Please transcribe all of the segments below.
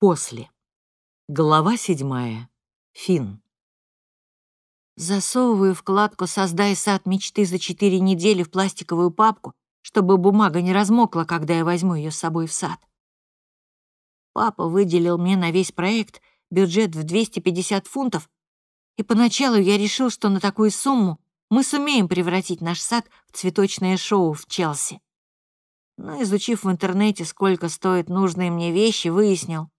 После. Глава седьмая. Фин. Засовываю вкладку «Создай сад мечты» за четыре недели в пластиковую папку, чтобы бумага не размокла, когда я возьму ее с собой в сад. Папа выделил мне на весь проект бюджет в 250 фунтов, и поначалу я решил, что на такую сумму мы сумеем превратить наш сад в цветочное шоу в Челси. Но, изучив в интернете, сколько стоят нужные мне вещи, выяснил,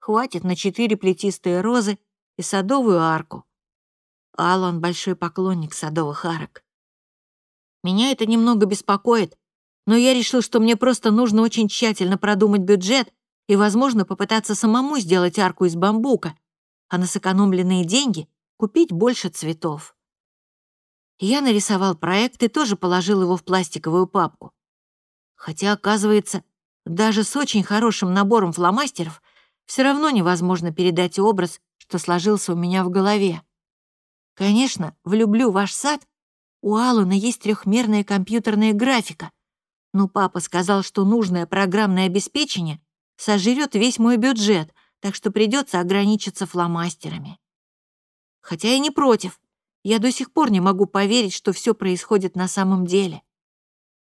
Хватит на четыре плетистые розы и садовую арку. Алан — большой поклонник садовых арок. Меня это немного беспокоит, но я решил, что мне просто нужно очень тщательно продумать бюджет и, возможно, попытаться самому сделать арку из бамбука, а на сэкономленные деньги купить больше цветов. Я нарисовал проект и тоже положил его в пластиковую папку. Хотя, оказывается, даже с очень хорошим набором фломастеров все равно невозможно передать образ, что сложился у меня в голове. Конечно, влюблю ваш сад. У Алуна есть трехмерная компьютерная графика. Но папа сказал, что нужное программное обеспечение сожрет весь мой бюджет, так что придется ограничиться фломастерами. Хотя я не против. Я до сих пор не могу поверить, что все происходит на самом деле.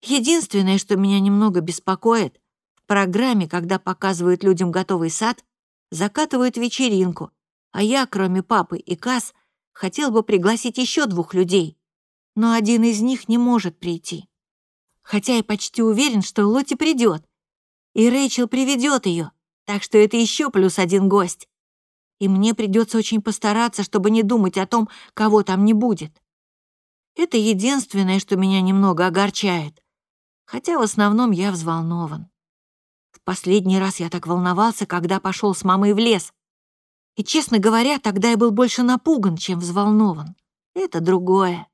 Единственное, что меня немного беспокоит, программе, когда показывают людям готовый сад, закатывают вечеринку, а я, кроме папы и Кас, хотел бы пригласить еще двух людей, но один из них не может прийти. Хотя я почти уверен, что Лоти придет, и Рэйчел приведет ее, так что это еще плюс один гость. И мне придется очень постараться, чтобы не думать о том, кого там не будет. Это единственное, что меня немного огорчает, хотя в основном я взволнован. Последний раз я так волновался, когда пошел с мамой в лес. И, честно говоря, тогда я был больше напуган, чем взволнован. Это другое.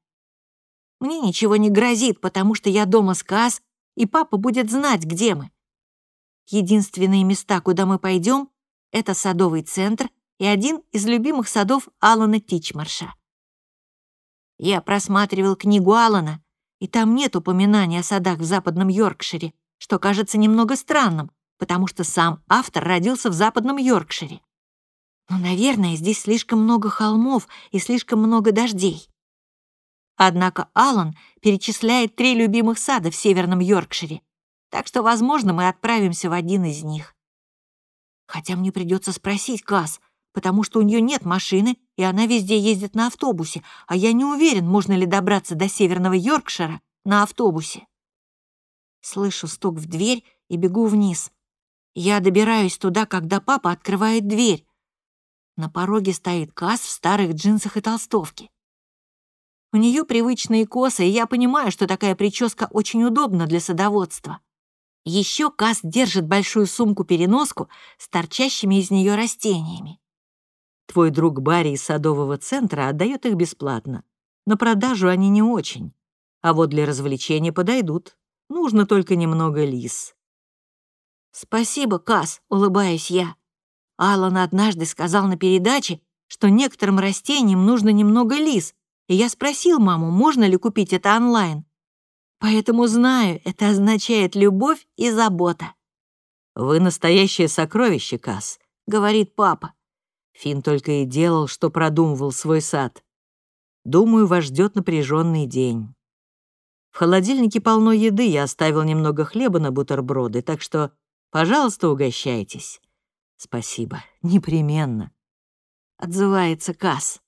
Мне ничего не грозит, потому что я дома с и папа будет знать, где мы. Единственные места, куда мы пойдем, это садовый центр и один из любимых садов Алана Тичмарша. Я просматривал книгу Алана, и там нет упоминания о садах в западном Йоркшире, что кажется немного странным, потому что сам автор родился в западном Йоркшире. Но, наверное, здесь слишком много холмов и слишком много дождей. Однако Алан перечисляет три любимых сада в северном Йоркшире, так что, возможно, мы отправимся в один из них. Хотя мне придется спросить Касс, потому что у нее нет машины, и она везде ездит на автобусе, а я не уверен, можно ли добраться до северного Йоркшира на автобусе. Слышу стук в дверь и бегу вниз. Я добираюсь туда, когда папа открывает дверь. На пороге стоит Кас в старых джинсах и толстовке. У нее привычные косы, и я понимаю, что такая прическа очень удобна для садоводства. Еще Кас держит большую сумку-переноску с торчащими из нее растениями. Твой друг Барри из садового центра отдает их бесплатно. На продажу они не очень, а вот для развлечения подойдут. Нужно только немного лис. «Спасибо, Кас, улыбаюсь я. Алан однажды сказал на передаче, что некоторым растениям нужно немного лис, и я спросил маму, можно ли купить это онлайн. Поэтому знаю, это означает любовь и забота. «Вы настоящее сокровище, Кас, говорит папа. Фин только и делал, что продумывал свой сад. Думаю, вас ждет напряженный день. В холодильнике полно еды, я оставил немного хлеба на бутерброды, так что Пожалуйста, угощайтесь. Спасибо, непременно. Отзывается Касс.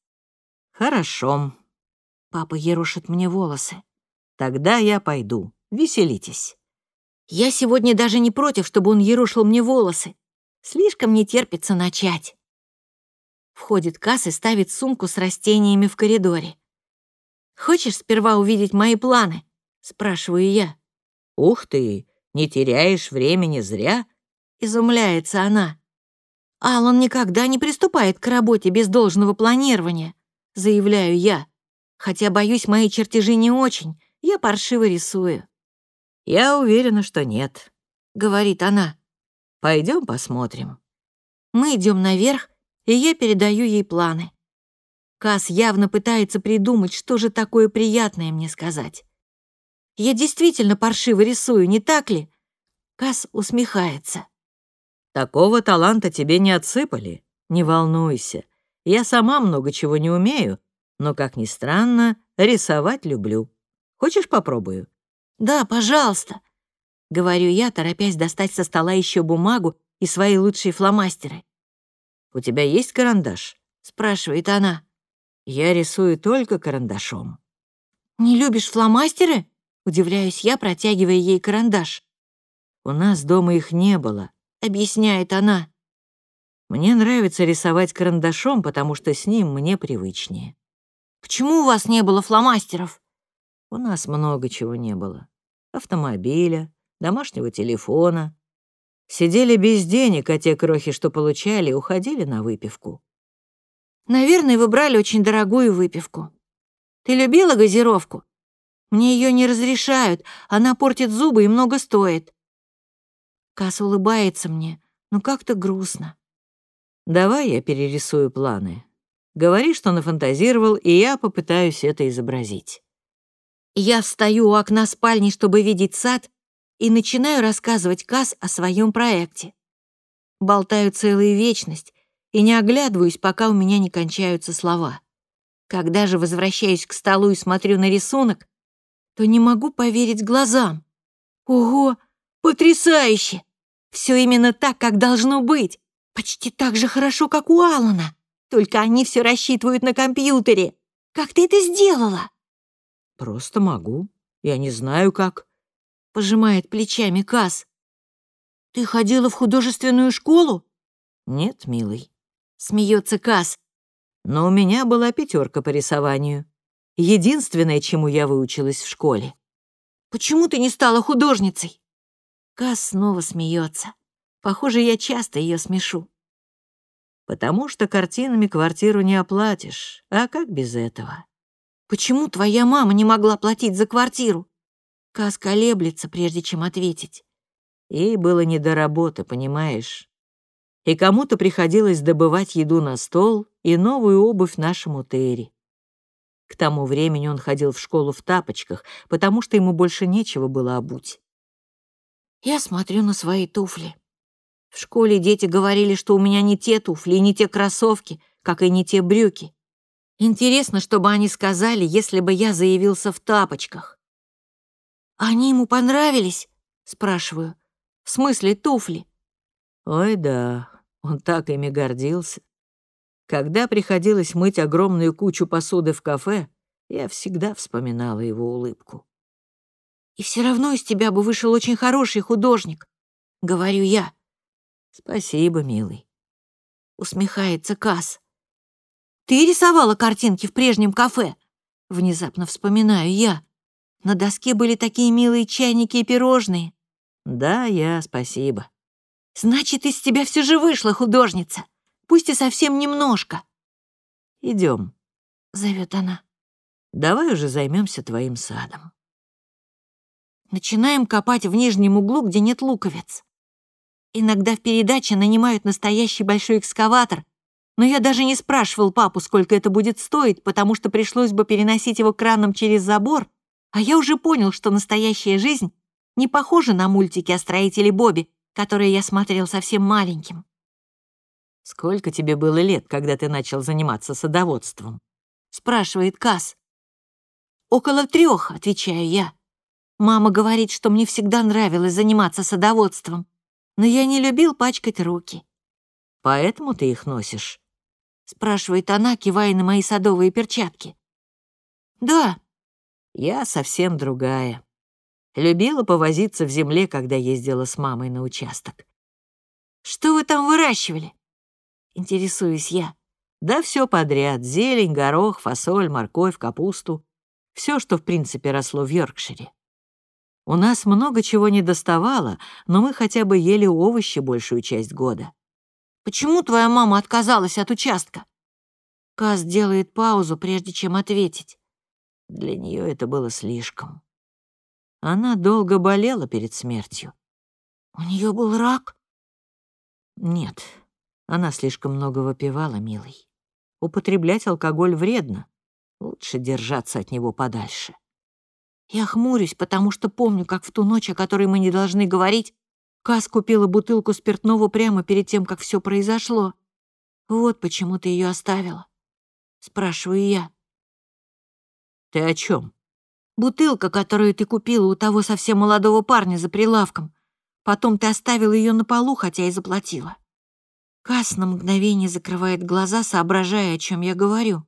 Хорошо. Папа ерошит мне волосы. Тогда я пойду. Веселитесь. Я сегодня даже не против, чтобы он ерошил мне волосы. Слишком не терпится начать. Входит Касс и ставит сумку с растениями в коридоре. «Хочешь сперва увидеть мои планы?» — спрашиваю я. «Ух ты! Не теряешь времени зря?» — изумляется она. «Алан никогда не приступает к работе без должного планирования», — заявляю я. «Хотя, боюсь, мои чертежи не очень, я паршиво рисую». «Я уверена, что нет», — говорит она. Пойдем посмотрим». Мы идем наверх, и я передаю ей планы. Кас явно пытается придумать, что же такое приятное мне сказать. Я действительно паршиво рисую, не так ли?» Касс усмехается. Такого таланта тебе не отсыпали. Не волнуйся. Я сама много чего не умею, но, как ни странно, рисовать люблю. Хочешь, попробую?» «Да, пожалуйста», — говорю я, торопясь достать со стола еще бумагу и свои лучшие фломастеры. «У тебя есть карандаш?» — спрашивает она. «Я рисую только карандашом». «Не любишь фломастеры?» — удивляюсь я, протягивая ей карандаш. «У нас дома их не было», — объясняет она. «Мне нравится рисовать карандашом, потому что с ним мне привычнее». «Почему у вас не было фломастеров?» «У нас много чего не было. Автомобиля, домашнего телефона. Сидели без денег, а те крохи, что получали, уходили на выпивку». «Наверное, вы брали очень дорогую выпивку. Ты любила газировку? Мне ее не разрешают, она портит зубы и много стоит». Касс улыбается мне, но как-то грустно. «Давай я перерисую планы. Говори, что нафантазировал, и я попытаюсь это изобразить». Я встаю у окна спальни, чтобы видеть сад, и начинаю рассказывать Касс о своем проекте. Болтаю целую вечность и не оглядываюсь, пока у меня не кончаются слова. Когда же возвращаюсь к столу и смотрю на рисунок, то не могу поверить глазам. Ого, потрясающе! Все именно так, как должно быть. Почти так же хорошо, как у Алана. Только они все рассчитывают на компьютере. Как ты это сделала? Просто могу. Я не знаю, как. Пожимает плечами Кас. Ты ходила в художественную школу? Нет, милый. Смеется Кас. Но у меня была пятерка по рисованию. Единственное, чему я выучилась в школе. Почему ты не стала художницей? Кас снова смеется. Похоже, я часто ее смешу. Потому что картинами квартиру не оплатишь. А как без этого? Почему твоя мама не могла платить за квартиру? Кас колеблется, прежде чем ответить. Ей было не до работы, понимаешь? И кому-то приходилось добывать еду на стол и новую обувь нашему Терри. К тому времени он ходил в школу в тапочках, потому что ему больше нечего было обуть. Я смотрю на свои туфли. В школе дети говорили, что у меня не те туфли и не те кроссовки, как и не те брюки. Интересно, что бы они сказали, если бы я заявился в тапочках. «Они ему понравились?» — спрашиваю. «В смысле туфли?» «Ой, да, он так ими гордился. Когда приходилось мыть огромную кучу посуды в кафе, я всегда вспоминала его улыбку. «И все равно из тебя бы вышел очень хороший художник», — говорю я. «Спасибо, милый», — усмехается Касс. Ты рисовала картинки в прежнем кафе?» Внезапно вспоминаю я. На доске были такие милые чайники и пирожные. «Да, я, спасибо». «Значит, из тебя все же вышла художница, пусть и совсем немножко». Идем, зовет она. «Давай уже займемся твоим садом». Начинаем копать в нижнем углу, где нет луковиц. Иногда в передаче нанимают настоящий большой экскаватор, но я даже не спрашивал папу, сколько это будет стоить, потому что пришлось бы переносить его краном через забор, а я уже понял, что настоящая жизнь не похожа на мультики о строителе Бобби, которые я смотрел совсем маленьким. «Сколько тебе было лет, когда ты начал заниматься садоводством?» — спрашивает Касс. «Около трех», — отвечаю я. Мама говорит, что мне всегда нравилось заниматься садоводством, но я не любил пачкать руки. «Поэтому ты их носишь?» спрашивает она, кивая на мои садовые перчатки. Да, я совсем другая. Любила повозиться в земле, когда ездила с мамой на участок. Что вы там выращивали? Интересуюсь я. Да все подряд. Зелень, горох, фасоль, морковь, капусту. Все, что в принципе росло в Йоркшире. У нас много чего не доставало, но мы хотя бы ели овощи большую часть года. Почему твоя мама отказалась от участка?» Каз делает паузу, прежде чем ответить. Для нее это было слишком. Она долго болела перед смертью. «У нее был рак?» «Нет, она слишком много выпивала, милый. Употреблять алкоголь вредно. Лучше держаться от него подальше». Я хмурюсь, потому что помню, как в ту ночь, о которой мы не должны говорить, Кас купила бутылку спиртного прямо перед тем, как все произошло. Вот почему ты ее оставила. Спрашиваю я. Ты о чем? Бутылка, которую ты купила у того совсем молодого парня за прилавком. Потом ты оставила ее на полу, хотя и заплатила. Кас на мгновение закрывает глаза, соображая, о чем я говорю.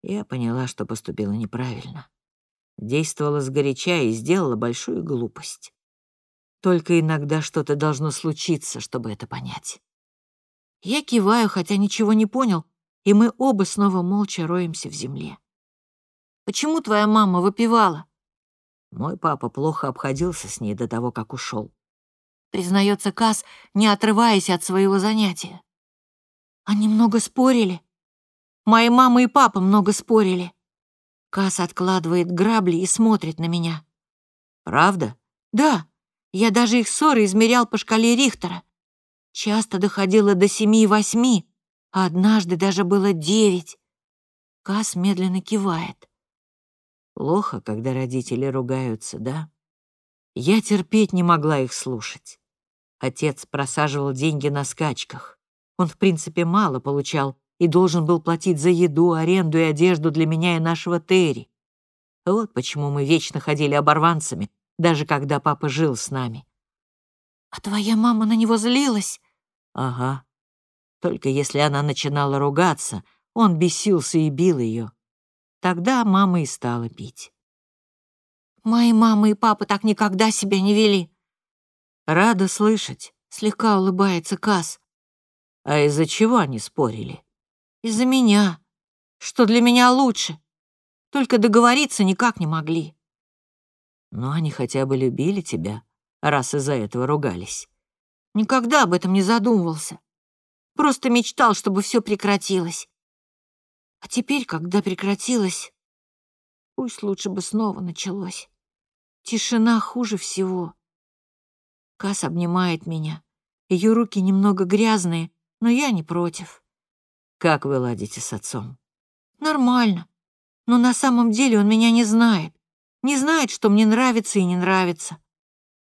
Я поняла, что поступила неправильно. Действовала сгоряча и сделала большую глупость. Только иногда что-то должно случиться, чтобы это понять. Я киваю, хотя ничего не понял, и мы оба снова молча роемся в земле. «Почему твоя мама выпивала?» Мой папа плохо обходился с ней до того, как ушел. Признается Кас, не отрываясь от своего занятия. Они много спорили. Мои мама и папа много спорили. Кас откладывает грабли и смотрит на меня. «Правда?» «Да. Я даже их ссоры измерял по шкале Рихтера. Часто доходило до семи и восьми, а однажды даже было девять». Кас медленно кивает. Плохо, когда родители ругаются, да? Я терпеть не могла их слушать. Отец просаживал деньги на скачках. Он, в принципе, мало получал, и должен был платить за еду, аренду и одежду для меня и нашего Терри. Вот почему мы вечно ходили оборванцами, даже когда папа жил с нами. «А твоя мама на него злилась?» «Ага. Только если она начинала ругаться, он бесился и бил ее. Тогда мама и стала пить». «Мои мама и папа так никогда себя не вели». «Рада слышать», — слегка улыбается Касс. «А из-за чего они спорили?» Из-за меня. Что для меня лучше. Только договориться никак не могли. Но они хотя бы любили тебя, раз из-за этого ругались. Никогда об этом не задумывался. Просто мечтал, чтобы все прекратилось. А теперь, когда прекратилось, пусть лучше бы снова началось. Тишина хуже всего. Кас обнимает меня. Ее руки немного грязные, но я не против. Как вы ладите с отцом? Нормально. Но на самом деле он меня не знает. Не знает, что мне нравится и не нравится.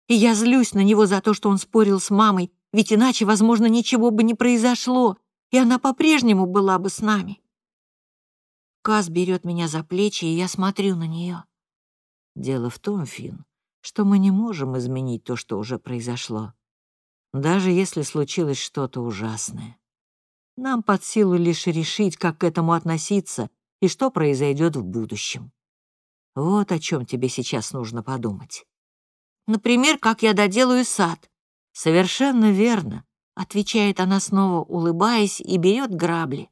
И я злюсь на него за то, что он спорил с мамой, ведь иначе, возможно, ничего бы не произошло, и она по-прежнему была бы с нами. Каз берет меня за плечи, и я смотрю на нее. Дело в том, Фин, что мы не можем изменить то, что уже произошло. Даже если случилось что-то ужасное. Нам под силу лишь решить, как к этому относиться и что произойдет в будущем. Вот о чем тебе сейчас нужно подумать. Например, как я доделаю сад. Совершенно верно, отвечает она снова, улыбаясь, и берет грабли.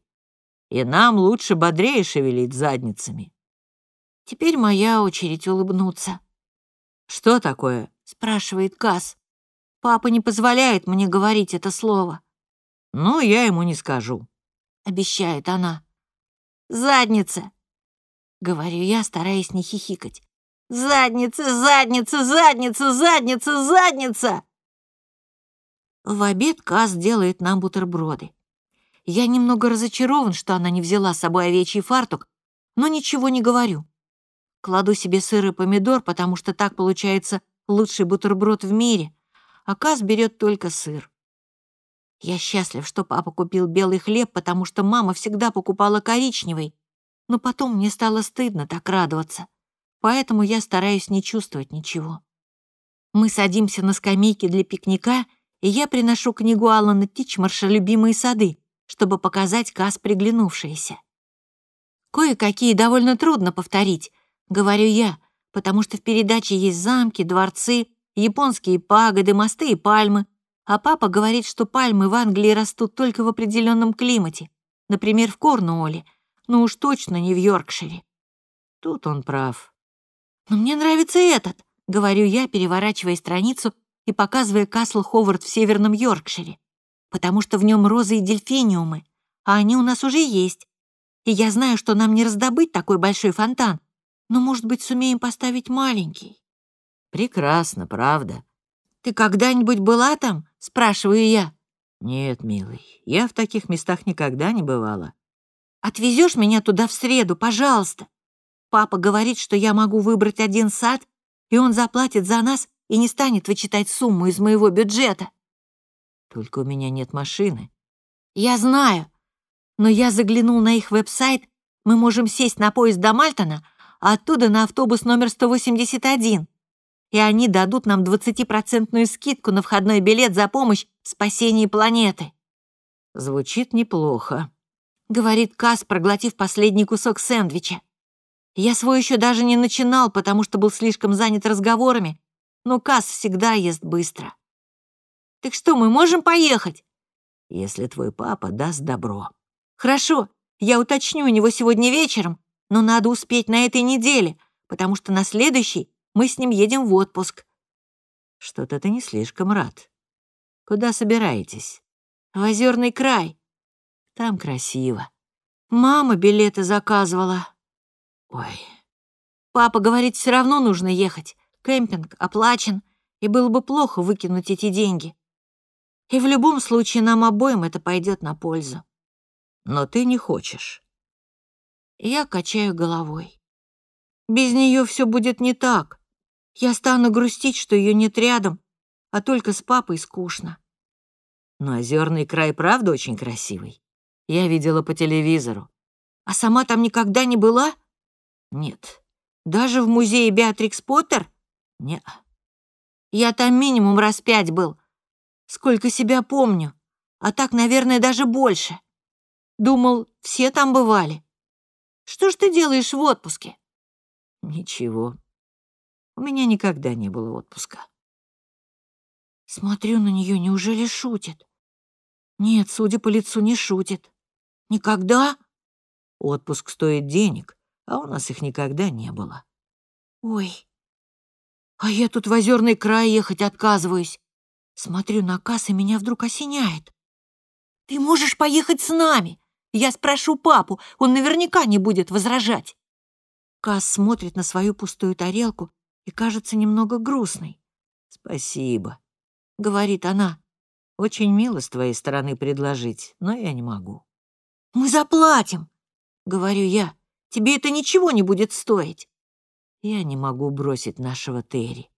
И нам лучше бодрее шевелить задницами. Теперь моя очередь улыбнуться. Что такое? спрашивает Кас. Папа не позволяет мне говорить это слово. «Ну, я ему не скажу», — обещает она. «Задница!» — говорю я, стараясь не хихикать. «Задница, задница, задница, задница, задница!» В обед Каз делает нам бутерброды. Я немного разочарован, что она не взяла с собой овечий фартук, но ничего не говорю. Кладу себе сыр и помидор, потому что так получается лучший бутерброд в мире, а Каз берет только сыр. Я счастлив, что папа купил белый хлеб, потому что мама всегда покупала коричневый. Но потом мне стало стыдно так радоваться. Поэтому я стараюсь не чувствовать ничего. Мы садимся на скамейке для пикника, и я приношу книгу Алана Тичмарша «Любимые сады», чтобы показать Кас приглянувшиеся. Кое-какие довольно трудно повторить, говорю я, потому что в передаче есть замки, дворцы, японские пагоды, мосты и пальмы, а папа говорит, что пальмы в Англии растут только в определенном климате, например, в Корнуолле, но уж точно не в Йоркшире. Тут он прав. «Но мне нравится этот», — говорю я, переворачивая страницу и показывая Касл Ховард в Северном Йоркшире, потому что в нем розы и дельфиниумы, а они у нас уже есть. И я знаю, что нам не раздобыть такой большой фонтан, но, может быть, сумеем поставить маленький. Прекрасно, правда. Ты когда-нибудь была там? Спрашиваю я. Нет, милый, я в таких местах никогда не бывала. Отвезешь меня туда в среду, пожалуйста. Папа говорит, что я могу выбрать один сад, и он заплатит за нас, и не станет вычитать сумму из моего бюджета. Только у меня нет машины. Я знаю, но я заглянул на их веб-сайт, мы можем сесть на поезд до Мальтона, а оттуда на автобус номер 181. И они дадут нам 20% скидку на входной билет за помощь в спасении планеты. Звучит неплохо, говорит Кас, проглотив последний кусок сэндвича. Я свой еще даже не начинал, потому что был слишком занят разговорами, но Кас всегда ест быстро. Так что, мы можем поехать? Если твой папа даст добро. Хорошо, я уточню у него сегодня вечером, но надо успеть на этой неделе, потому что на следующий мы с ним едем в отпуск. Что-то ты не слишком рад. Куда собираетесь? В Озерный край. Там красиво. Мама билеты заказывала. Ой. Папа говорит, все равно нужно ехать. Кемпинг оплачен, и было бы плохо выкинуть эти деньги. И в любом случае нам обоим это пойдет на пользу. Но ты не хочешь. Я качаю головой. Без нее все будет не так. Я стану грустить, что ее нет рядом, а только с папой скучно. Но озерный край правда очень красивый. Я видела по телевизору. А сама там никогда не была? Нет. Даже в музее Беатрикс Поттер? Не. Я там минимум раз пять был. Сколько себя помню. А так, наверное, даже больше. Думал, все там бывали. Что ж ты делаешь в отпуске? Ничего. У меня никогда не было отпуска. Смотрю на нее, неужели шутит? Нет, судя по лицу, не шутит. Никогда? Отпуск стоит денег, а у нас их никогда не было. Ой, а я тут в озерный край ехать отказываюсь. Смотрю на касс, и меня вдруг осеняет. Ты можешь поехать с нами? Я спрошу папу, он наверняка не будет возражать. Касс смотрит на свою пустую тарелку и кажется немного грустной. «Спасибо», — говорит она. «Очень мило с твоей стороны предложить, но я не могу». «Мы заплатим», — говорю я. «Тебе это ничего не будет стоить». «Я не могу бросить нашего Терри».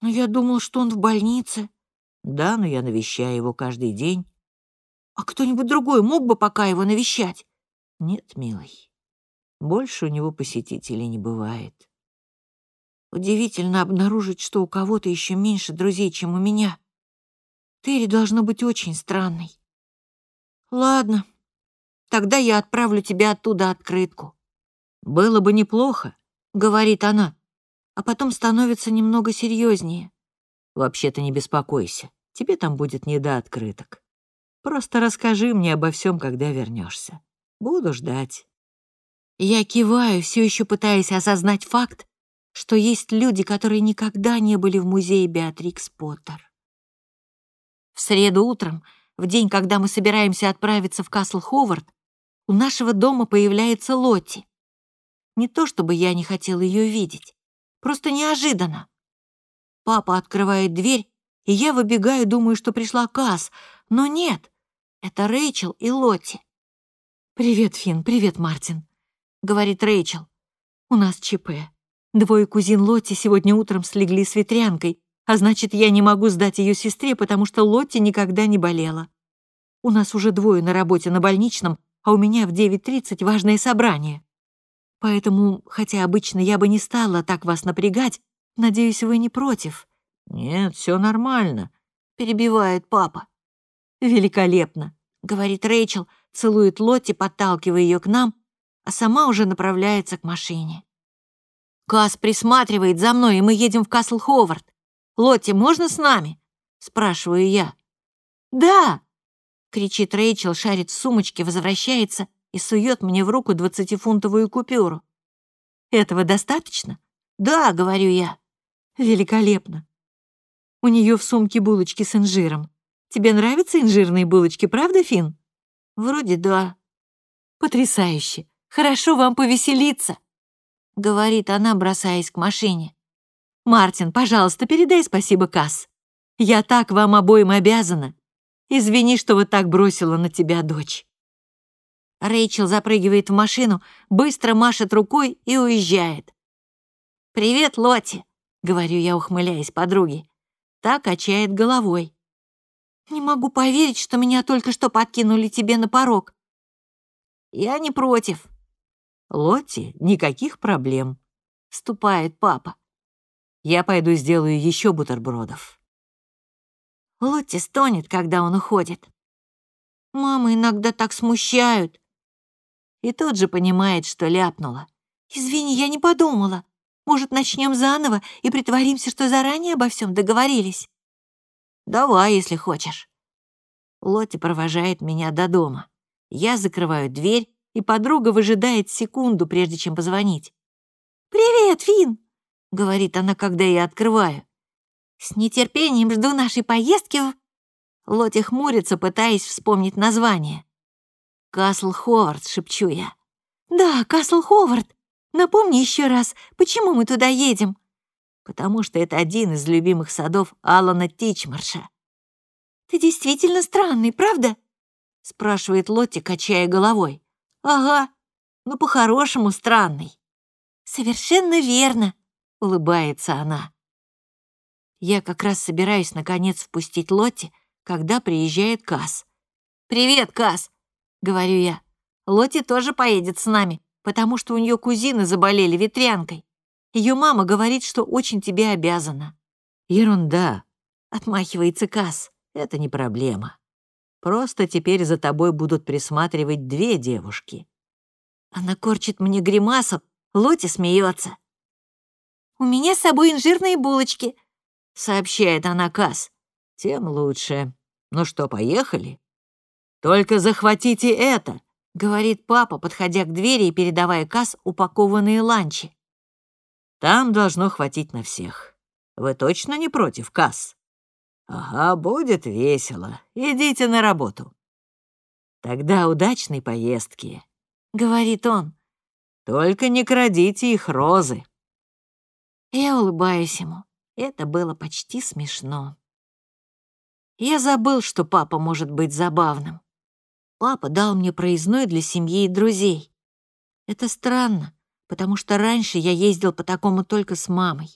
«Но я думал, что он в больнице». «Да, но я навещаю его каждый день». «А кто-нибудь другой мог бы пока его навещать?» «Нет, милый. Больше у него посетителей не бывает». Удивительно обнаружить, что у кого-то еще меньше друзей, чем у меня. Терри должно быть очень странной. Ладно, тогда я отправлю тебе оттуда открытку. Было бы неплохо, говорит она, а потом становится немного серьезнее. Вообще-то не беспокойся, тебе там будет не до открыток. Просто расскажи мне обо всем, когда вернешься. Буду ждать. Я киваю, все еще пытаясь осознать факт, что есть люди, которые никогда не были в музее Беатрикс Поттер. В среду утром, в день, когда мы собираемся отправиться в Касл Ховард, у нашего дома появляется Лотти. Не то чтобы я не хотела ее видеть, просто неожиданно. Папа открывает дверь, и я выбегаю, думаю, что пришла Касс, но нет, это Рэйчел и Лотти. «Привет, Финн, привет, Мартин», — говорит Рэйчел. «У нас ЧП. Двое кузин Лотти сегодня утром слегли с ветрянкой, а значит, я не могу сдать ее сестре, потому что Лотти никогда не болела. У нас уже двое на работе на больничном, а у меня в 9.30 важное собрание. Поэтому, хотя обычно я бы не стала так вас напрягать, надеюсь, вы не против». «Нет, все нормально», — перебивает папа. «Великолепно», — говорит Рэйчел, целует Лотти, подталкивая ее к нам, а сама уже направляется к машине. Кас присматривает за мной, и мы едем в Касл Ховард. Лотти, можно с нами?» — спрашиваю я. «Да!» — кричит Рэйчел, шарит в сумочке, возвращается и сует мне в руку двадцатифунтовую купюру. «Этого достаточно?» «Да», — говорю я. «Великолепно. У нее в сумке булочки с инжиром. Тебе нравятся инжирные булочки, правда, Фин? «Вроде да». «Потрясающе. Хорошо вам повеселиться», — говорит она, бросаясь к машине. «Мартин, пожалуйста, передай спасибо Касс. Я так вам обоим обязана. Извини, что вот так бросила на тебя дочь». Рэйчел запрыгивает в машину, быстро машет рукой и уезжает. «Привет, Лотти», — говорю я, ухмыляясь подруге. Та качает головой. «Не могу поверить, что меня только что подкинули тебе на порог». «Я не против». «Лотти, никаких проблем», — вступает папа. «Я пойду сделаю еще бутербродов». Лотти стонет, когда он уходит. «Мама иногда так смущают». И тут же понимает, что ляпнула. «Извини, я не подумала. Может, начнем заново и притворимся, что заранее обо всем договорились?» «Давай, если хочешь». Лотти провожает меня до дома. Я закрываю дверь, и подруга выжидает секунду, прежде чем позвонить. «Привет, Фин, говорит она, когда я открываю. «С нетерпением жду нашей поездки в...» Лотти хмурится, пытаясь вспомнить название. «Касл Ховард», — шепчу я. «Да, Касл Ховард. Напомни еще раз, почему мы туда едем?» «Потому что это один из любимых садов Алана Тичмарша». «Ты действительно странный, правда?» — спрашивает Лотти, качая головой. «Ага, ну по-хорошему странный». «Совершенно верно», — улыбается она. Я как раз собираюсь наконец впустить Лотти, когда приезжает Кас. «Привет, Кас!» — говорю я. «Лотти тоже поедет с нами, потому что у нее кузины заболели ветрянкой. Ее мама говорит, что очень тебе обязана». «Ерунда», — отмахивается Кас. «Это не проблема. Просто теперь за тобой будут присматривать две девушки». Она корчит мне гримасу, Лотти смеется. «У меня с собой инжирные булочки», — сообщает она Кас. «Тем лучше. Ну что, поехали?» «Только захватите это», — говорит папа, подходя к двери и передавая Кас упакованные ланчи. «Там должно хватить на всех. Вы точно не против, Кас?» «Ага, будет весело. Идите на работу». «Тогда удачной поездки», — говорит он. «Только не крадите их розы». Я улыбаюсь ему. Это было почти смешно. Я забыл, что папа может быть забавным. Папа дал мне проездной для семьи и друзей. Это странно, потому что раньше я ездил по такому только с мамой.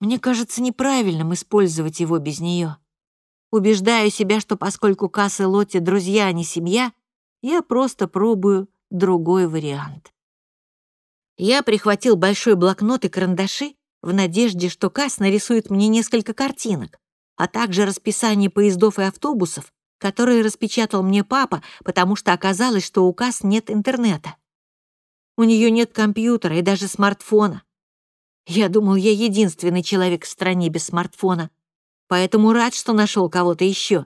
Мне кажется неправильным использовать его без нее. Убеждаю себя, что поскольку Касс и Лотти друзья, а не семья, я просто пробую другой вариант. Я прихватил большой блокнот и карандаши в надежде, что Касс нарисует мне несколько картинок, а также расписание поездов и автобусов, которые распечатал мне папа, потому что оказалось, что у Касс нет интернета. У нее нет компьютера и даже смартфона. Я думал, я единственный человек в стране без смартфона, поэтому рад, что нашел кого-то еще.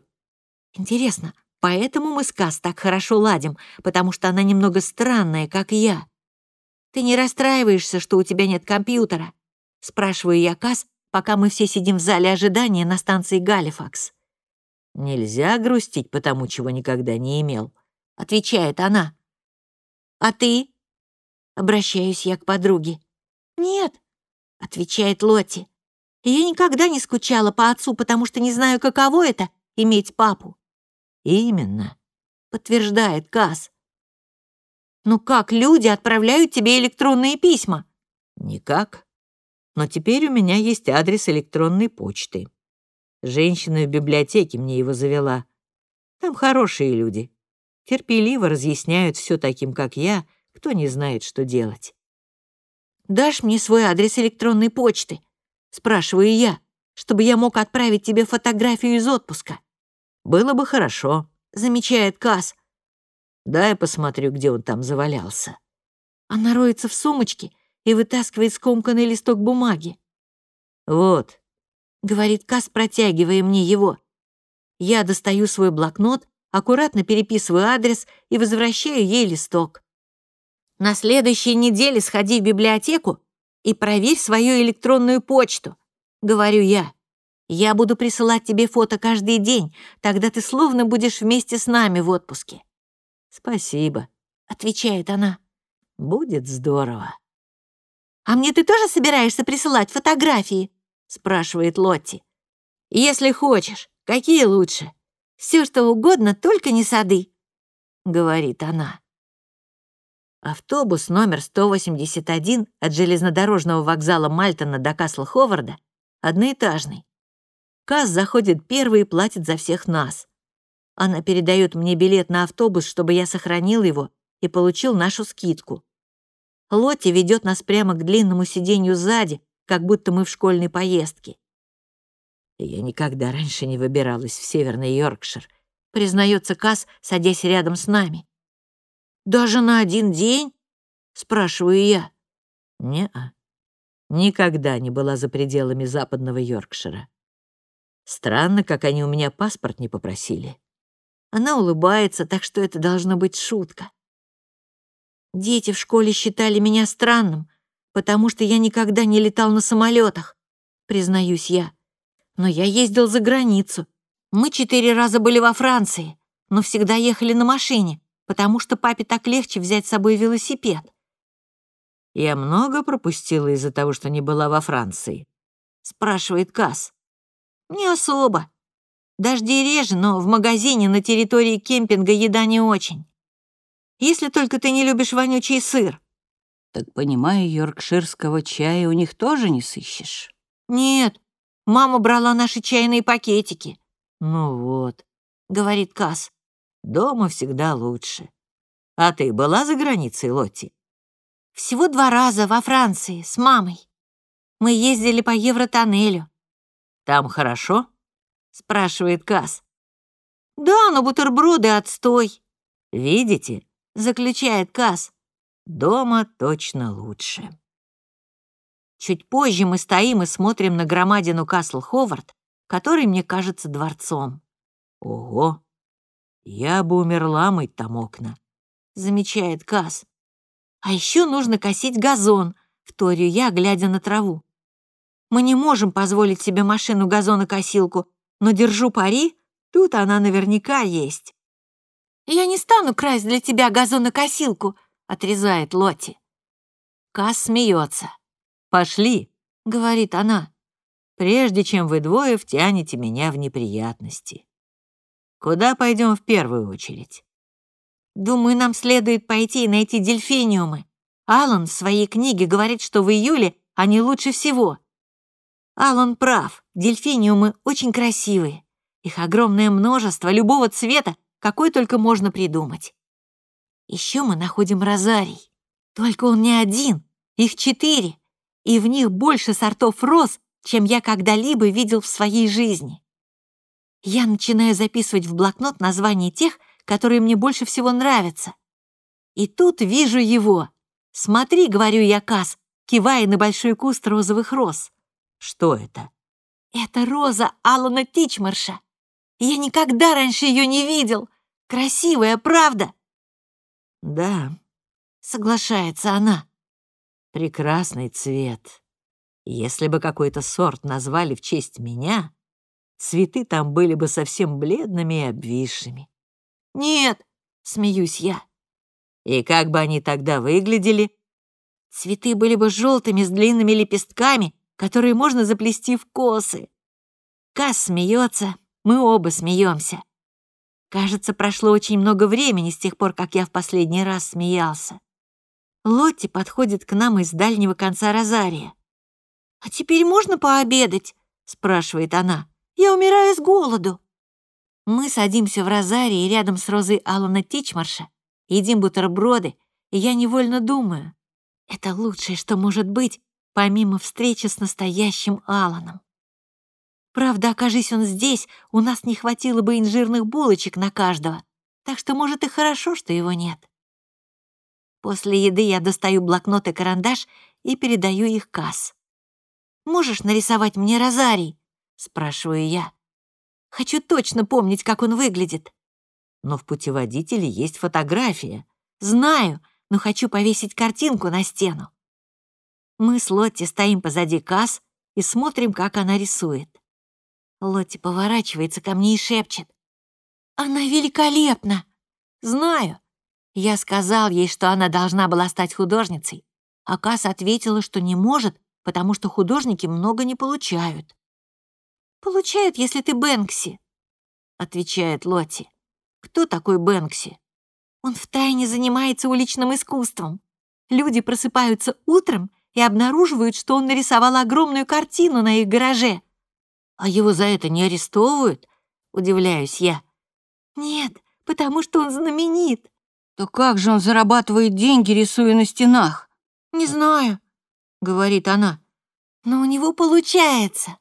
Интересно, поэтому мы с Касс так хорошо ладим, потому что она немного странная, как я. «Ты не расстраиваешься, что у тебя нет компьютера?» — спрашиваю я Касс, пока мы все сидим в зале ожидания на станции Галифакс. «Нельзя грустить по тому, чего никогда не имел», — отвечает она. «А ты?» — обращаюсь я к подруге. «Нет», — отвечает Лотти. «Я никогда не скучала по отцу, потому что не знаю, каково это — иметь папу». «Именно», — подтверждает Касс. «Ну как люди отправляют тебе электронные письма?» «Никак. Но теперь у меня есть адрес электронной почты. Женщина в библиотеке мне его завела. Там хорошие люди. Терпеливо разъясняют все таким, как я, кто не знает, что делать». «Дашь мне свой адрес электронной почты?» — спрашиваю я, чтобы я мог отправить тебе фотографию из отпуска. «Было бы хорошо», — замечает Касс. Дай посмотрю, где он там завалялся. Она роется в сумочке и вытаскивает скомканный листок бумаги. «Вот», — говорит Кас, протягивая мне его. Я достаю свой блокнот, аккуратно переписываю адрес и возвращаю ей листок. На следующей неделе сходи в библиотеку и проверь свою электронную почту, говорю я. Я буду присылать тебе фото каждый день, тогда ты словно будешь вместе с нами в отпуске. «Спасибо», — отвечает она. «Будет здорово». «А мне ты тоже собираешься присылать фотографии?» — спрашивает Лотти. «Если хочешь. Какие лучше? Все что угодно, только не сады», — говорит она. Автобус номер 181 от железнодорожного вокзала Мальтона до Касл-Ховарда одноэтажный. Каз заходит первый и платит за всех нас. Она передает мне билет на автобус, чтобы я сохранил его и получил нашу скидку. Лотти ведет нас прямо к длинному сиденью сзади, как будто мы в школьной поездке. Я никогда раньше не выбиралась в Северный Йоркшир, признается Касс, садясь рядом с нами. «Даже на один день?» — спрашиваю я. «Не-а. Никогда не была за пределами западного Йоркшира. Странно, как они у меня паспорт не попросили». Она улыбается, так что это должно быть шутка. Дети в школе считали меня странным, потому что я никогда не летал на самолетах, признаюсь я. Но я ездил за границу. Мы четыре раза были во Франции, но всегда ехали на машине, потому что папе так легче взять с собой велосипед. «Я много пропустила из-за того, что не была во Франции?» — спрашивает Касс. «Не особо. Дожди реже, но в магазине на территории кемпинга еда не очень. Если только ты не любишь вонючий сыр». «Так, понимаю, йоркширского чая у них тоже не сыщешь?» «Нет, мама брала наши чайные пакетики». «Ну вот», — говорит Касс. Дома всегда лучше. А ты была за границей, Лотти? Всего два раза во Франции с мамой. Мы ездили по Евротоннелю. Там хорошо? спрашивает Кас. Да, но бутерброды отстой. Видите? заключает Кас. Дома точно лучше. Чуть позже мы стоим и смотрим на громадину Касл Ховард, который мне кажется дворцом. Ого, я бы умерла мыть там окна, замечает Кас. А еще нужно косить газон, вторю я, глядя на траву. Мы не можем позволить себе машину-газонокосилку, но держу пари, тут она наверняка есть. «Я не стану красть для тебя газонокосилку», — отрезает Лотти. Кас смеется. «Пошли», — говорит она, «прежде чем вы двое втянете меня в неприятности». Куда пойдем в первую очередь? Думаю, нам следует пойти и найти дельфиниумы. Алан в своей книге говорит, что в июле они лучше всего. Алан прав, дельфиниумы очень красивые. Их огромное множество, любого цвета, какой только можно придумать. Еще мы находим розарий. Только он не один, их четыре, и в них больше сортов роз, чем я когда-либо видел в своей жизни. Я начинаю записывать в блокнот названия тех, которые мне больше всего нравятся. И тут вижу его. «Смотри», — говорю я Кас, кивая на большой куст розовых роз. «Что это?» «Это роза Алана Тичмарша. Я никогда раньше ее не видел. Красивая, правда?» «Да», — соглашается она. «Прекрасный цвет. Если бы какой-то сорт назвали в честь меня, цветы там были бы совсем бледными и обвисшими. «Нет», — смеюсь я. «И как бы они тогда выглядели?» «Цветы были бы желтыми с длинными лепестками, которые можно заплести в косы». Кас смеется, мы оба смеемся. Кажется, прошло очень много времени с тех пор, как я в последний раз смеялся. Лотти подходит к нам из дальнего конца розария. «А теперь можно пообедать?» — спрашивает она. Я умираю с голоду. Мы садимся в розарии рядом с розой Алана Тичмарша, едим бутерброды, и я невольно думаю, это лучшее, что может быть, помимо встречи с настоящим Аланом. Правда, окажись он здесь, у нас не хватило бы инжирных булочек на каждого, так что, может, и хорошо, что его нет. После еды я достаю блокнот и карандаш и передаю их Касс. «Можешь нарисовать мне розарий?» — спрашиваю я. Хочу точно помнить, как он выглядит. Но в путеводителе есть фотография. Знаю, но хочу повесить картинку на стену. Мы с Лотти стоим позади Касс и смотрим, как она рисует. Лотти поворачивается ко мне и шепчет. «Она великолепна!» «Знаю». Я сказал ей, что она должна была стать художницей, а Касс ответила, что не может, потому что художники много не получают. «Получают, если ты Бэнкси», — отвечает Лотти. «Кто такой Бэнкси?» Он втайне занимается уличным искусством. Люди просыпаются утром и обнаруживают, что он нарисовал огромную картину на их гараже. А его за это не арестовывают? Удивляюсь я. Нет, потому что он знаменит. То как же он зарабатывает деньги, рисуя на стенах? Не знаю, говорит она. Но у него получается.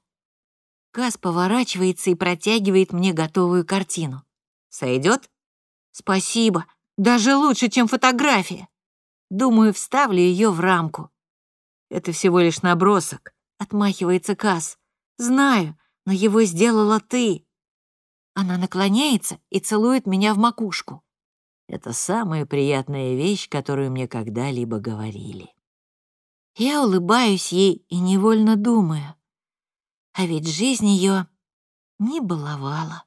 Кас поворачивается и протягивает мне готовую картину. Сойдет? Спасибо. Даже лучше, чем фотография. Думаю, вставлю ее в рамку. Это всего лишь набросок, отмахивается Кас. Знаю, но его сделала ты. Она наклоняется и целует меня в макушку. Это самая приятная вещь, которую мне когда-либо говорили. Я улыбаюсь ей и невольно думаю. А ведь жизнь ее не баловала.